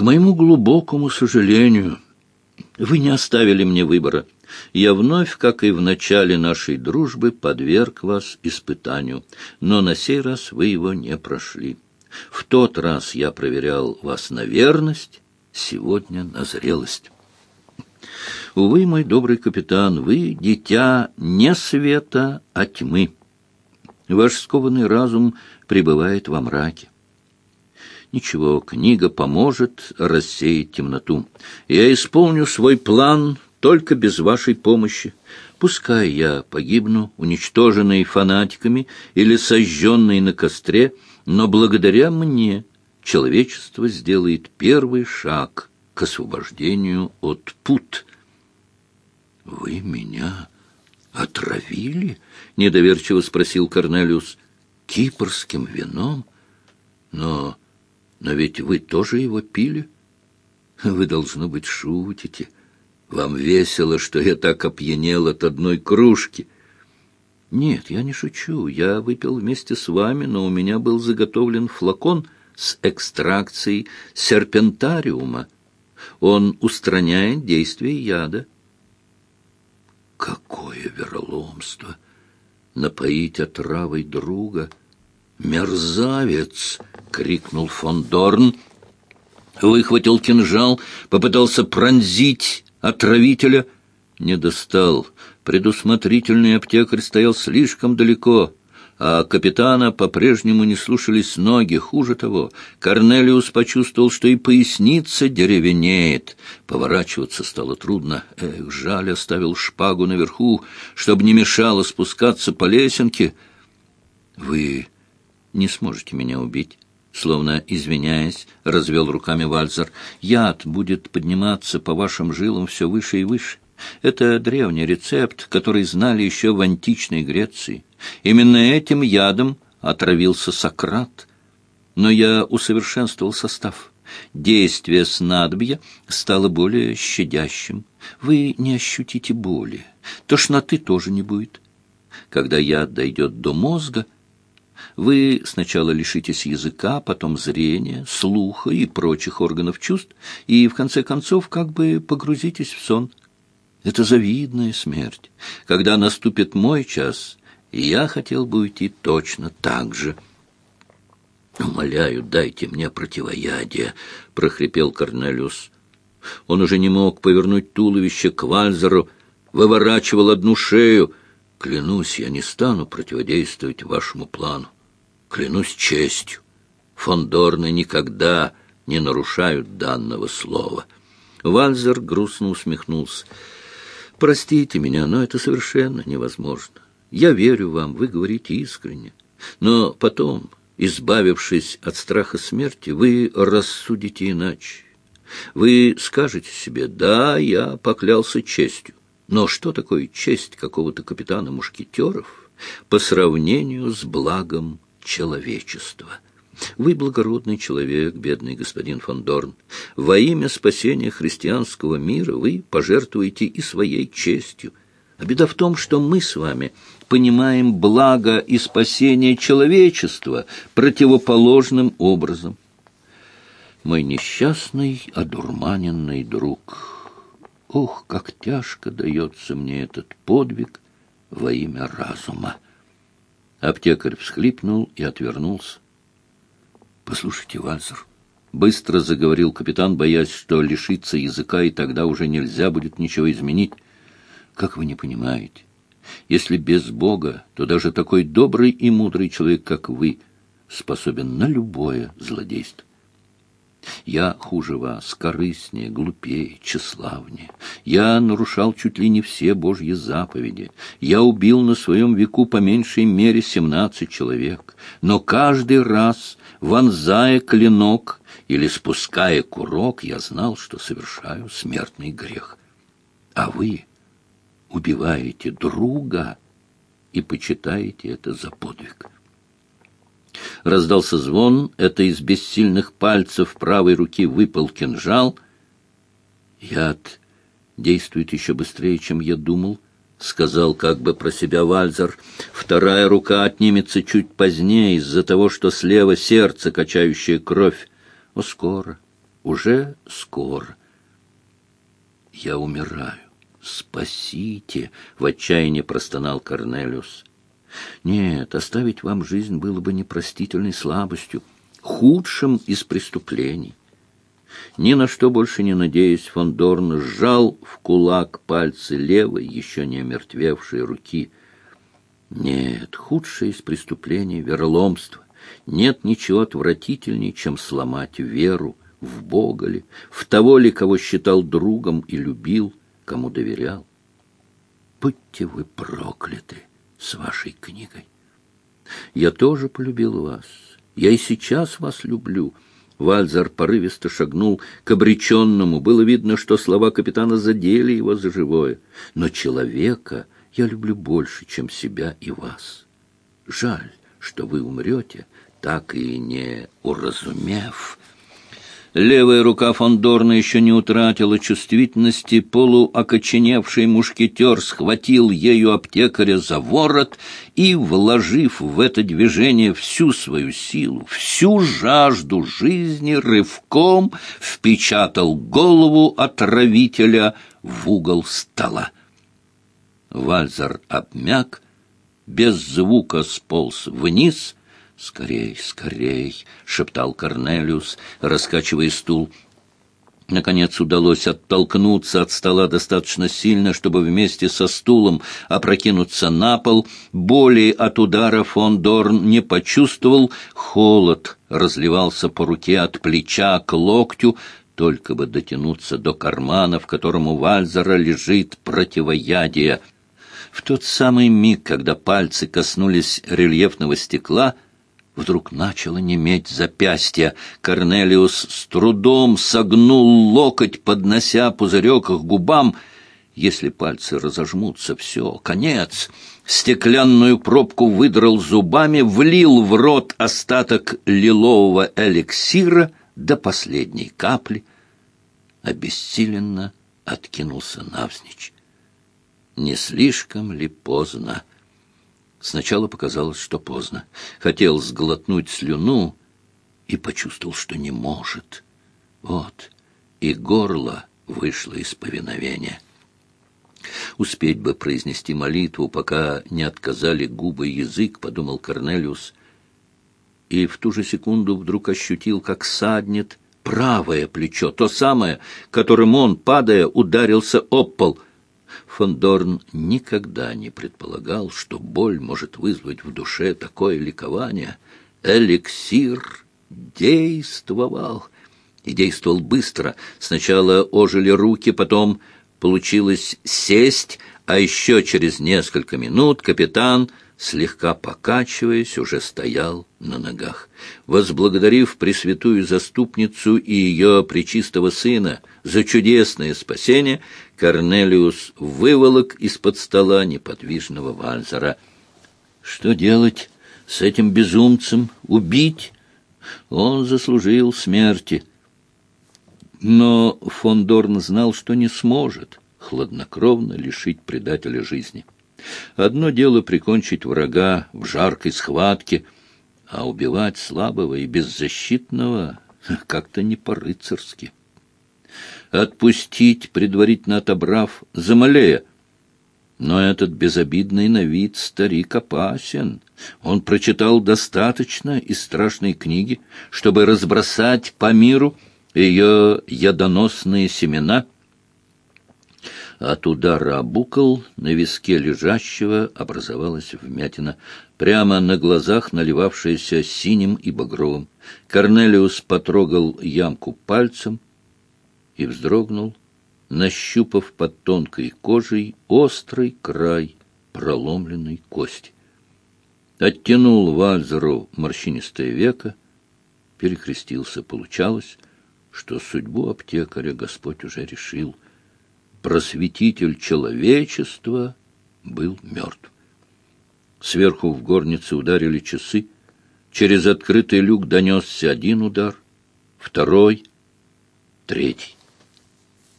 К моему глубокому сожалению, вы не оставили мне выбора. Я вновь, как и в начале нашей дружбы, подверг вас испытанию, но на сей раз вы его не прошли. В тот раз я проверял вас на верность, сегодня на зрелость. Увы, мой добрый капитан, вы дитя не света, а тьмы. Ваш скованный разум пребывает во мраке. Ничего, книга поможет рассеять темноту. Я исполню свой план только без вашей помощи. Пускай я погибну, уничтоженный фанатиками или сожженный на костре, но благодаря мне человечество сделает первый шаг к освобождению от пут. «Вы меня отравили?» — недоверчиво спросил Корнелиус. «Кипрским вином? Но но ведь вы тоже его пили? Вы, должно быть, шутите. Вам весело, что я так опьянел от одной кружки. Нет, я не шучу. Я выпил вместе с вами, но у меня был заготовлен флакон с экстракцией серпентариума. Он устраняет действие яда. Какое вероломство! Напоить отравой друга — «Мерзавец!» — крикнул фон Дорн. Выхватил кинжал, попытался пронзить отравителя. Не достал. Предусмотрительный аптекарь стоял слишком далеко, а капитана по-прежнему не слушались ноги. Хуже того, Корнелиус почувствовал, что и поясница деревенеет. Поворачиваться стало трудно. Эх, жаль, оставил шпагу наверху, чтобы не мешало спускаться по лесенке. «Вы не сможете меня убить». Словно извиняясь, развел руками Вальзер. «Яд будет подниматься по вашим жилам все выше и выше. Это древний рецепт, который знали еще в античной Греции. Именно этим ядом отравился Сократ. Но я усовершенствовал состав. Действие снадобья стало более щадящим. Вы не ощутите боли. Тошноты тоже не будет. Когда яд дойдет до мозга, вы сначала лишитесь языка, потом зрения, слуха и прочих органов чувств, и в конце концов как бы погрузитесь в сон. Это завидная смерть. Когда наступит мой час, я хотел бы уйти точно так же. «Умоляю, дайте мне противоядие», — прохрипел Корнелиус. Он уже не мог повернуть туловище к Вальзеру, выворачивал одну шею. «Клянусь, я не стану противодействовать вашему плану. Клянусь честью, фондорны никогда не нарушают данного слова. Вальзер грустно усмехнулся. «Простите меня, но это совершенно невозможно. Я верю вам, вы говорите искренне. Но потом, избавившись от страха смерти, вы рассудите иначе. Вы скажете себе, да, я поклялся честью. Но что такое честь какого-то капитана мушкетеров по сравнению с благом человечества. Вы благородный человек, бедный господин фон Дорн. Во имя спасения христианского мира вы пожертвуете и своей честью. А беда в том, что мы с вами понимаем благо и спасение человечества противоположным образом. Мой несчастный, одурманенный друг, ох, как тяжко дается мне этот подвиг во имя разума. Аптекарь всхлипнул и отвернулся. «Послушайте, Вальцер», — быстро заговорил капитан, боясь, что лишиться языка, и тогда уже нельзя будет ничего изменить. «Как вы не понимаете, если без Бога, то даже такой добрый и мудрый человек, как вы, способен на любое злодейство. Я хуже вас, корыстнее, глупее, тщеславнее. Я нарушал чуть ли не все Божьи заповеди. Я убил на своем веку по меньшей мере семнадцать человек. Но каждый раз, вонзая клинок или спуская курок, я знал, что совершаю смертный грех. А вы убиваете друга и почитаете это за подвиг. Раздался звон, это из бессильных пальцев правой руки выпал кинжал. Яд действует еще быстрее, чем я думал, — сказал как бы про себя Вальзер. Вторая рука отнимется чуть позднее из-за того, что слева сердце, качающее кровь. О, скоро, уже скоро. Я умираю. Спасите! В отчаянии простонал Корнелиус. Нет, оставить вам жизнь было бы непростительной слабостью, худшим из преступлений. Ни на что больше не надеясь, фон Дорн сжал в кулак пальцы левой, еще не омертвевшей руки. Нет, худшее из преступлений — вероломство. Нет ничего отвратительней, чем сломать веру в Бога ли, в того ли, кого считал другом и любил, кому доверял. Будьте вы прокляты с вашей книгой. Я тоже полюбил вас. Я и сейчас вас люблю. Вальзар порывисто шагнул к обреченному. Было видно, что слова капитана задели его за живое. Но человека я люблю больше, чем себя и вас. Жаль, что вы умрете, так и не уразумев, Левая рука Фондорна еще не утратила чувствительности. Полуокоченевший мушкетер схватил ею аптекаря за ворот и, вложив в это движение всю свою силу, всю жажду жизни, рывком впечатал голову отравителя в угол стола. Вальзар обмяк, без звука сполз вниз — «Скорей, скорей!» — шептал Корнелиус, раскачивая стул. Наконец удалось оттолкнуться от стола достаточно сильно, чтобы вместе со стулом опрокинуться на пол. Боли от удара фон Дорн не почувствовал. Холод разливался по руке от плеча к локтю, только бы дотянуться до кармана, в котором у Вальзера лежит противоядие. В тот самый миг, когда пальцы коснулись рельефного стекла — Вдруг начало неметь запястье. Корнелиус с трудом согнул локоть, поднося пузырек к губам. Если пальцы разожмутся, все, конец. Стеклянную пробку выдрал зубами, влил в рот остаток лилового эликсира до последней капли. Обессиленно откинулся навзничь. Не слишком ли поздно? Сначала показалось, что поздно. Хотел сглотнуть слюну и почувствовал, что не может. Вот, и горло вышло из повиновения. Успеть бы произнести молитву, пока не отказали губы и язык, подумал Корнелиус. И в ту же секунду вдруг ощутил, как саднет правое плечо, то самое, которым он, падая, ударился об пол — Фондорн никогда не предполагал, что боль может вызвать в душе такое ликование. Эликсир действовал. И действовал быстро. Сначала ожили руки, потом получилось сесть, а еще через несколько минут капитан слегка покачиваясь, уже стоял на ногах. Возблагодарив Пресвятую Заступницу и ее Пречистого Сына за чудесное спасение, Корнелиус выволок из-под стола неподвижного Вальзера. Что делать с этим безумцем? Убить? Он заслужил смерти. Но фон Дорн знал, что не сможет хладнокровно лишить предателя жизни. Одно дело прикончить врага в жаркой схватке, а убивать слабого и беззащитного как-то не по-рыцарски. Отпустить, предварительно отобрав, Замалея. Но этот безобидный на вид старик опасен. Он прочитал достаточно из страшной книги, чтобы разбросать по миру ее ядоносные семена — от удара об укол на виске лежащего образовалась вмятина, прямо на глазах наливавшаяся синим и багровым. Корнелиус потрогал ямку пальцем и вздрогнул, нащупав под тонкой кожей острый край проломленной кости. Оттянул Вальзеру морщинистое веко, перекрестился. Получалось, что судьбу аптекаря Господь уже решил — просветитель человечества был мертв. Сверху в горнице ударили часы. Через открытый люк донесся один удар, второй, третий.